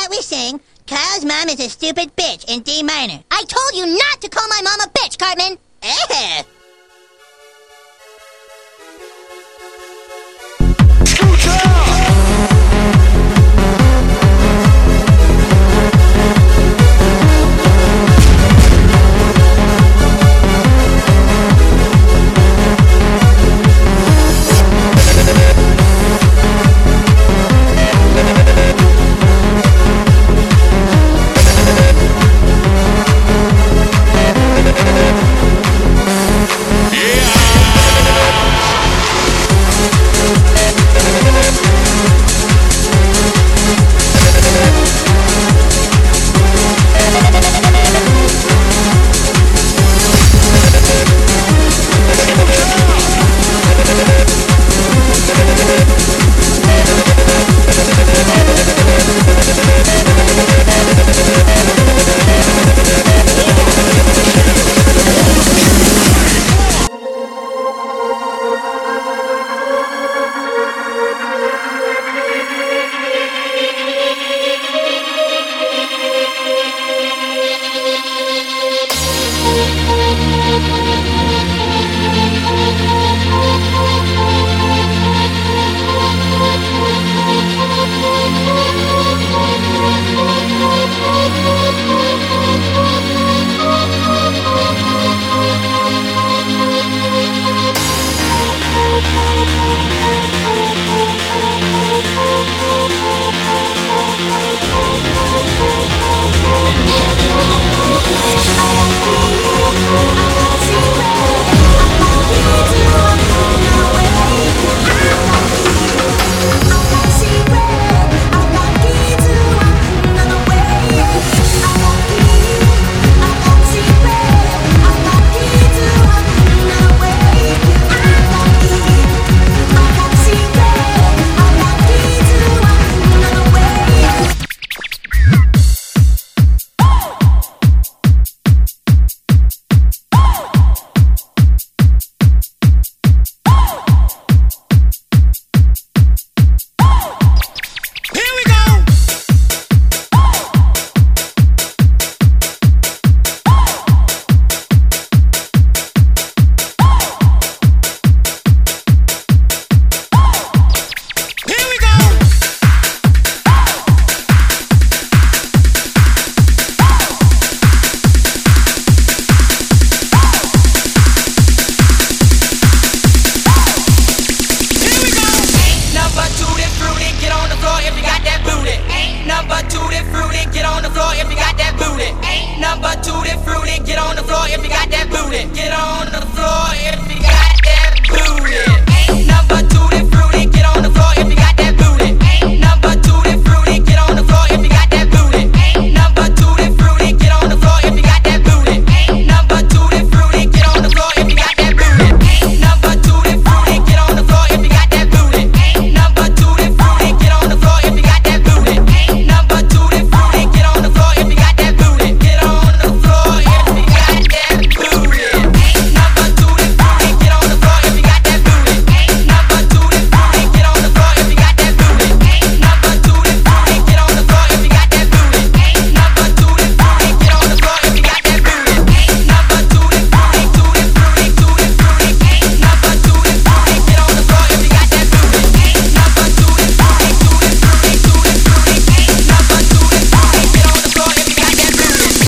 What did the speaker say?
that we sing Kyle's mom is a stupid bitch in D minor. I told you not to call my mom a bitch, Cartman. Eh.